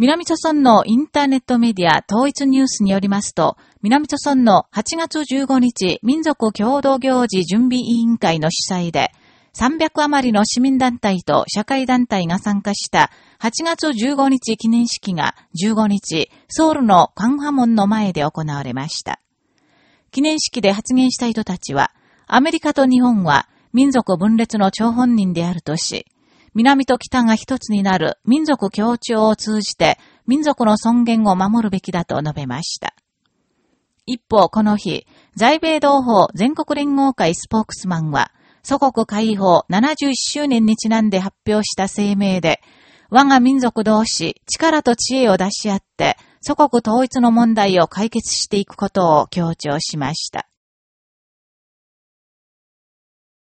南朝村のインターネットメディア統一ニュースによりますと、南朝村の8月15日民族共同行事準備委員会の主催で、300余りの市民団体と社会団体が参加した8月15日記念式が15日、ソウルのカンハモンの前で行われました。記念式で発言した人たちは、アメリカと日本は民族分裂の張本人であるとし、南と北が一つになる民族協調を通じて民族の尊厳を守るべきだと述べました。一方、この日、在米同胞全国連合会スポークスマンは、祖国解放71周年にちなんで発表した声明で、我が民族同士、力と知恵を出し合って、祖国統一の問題を解決していくことを強調しました。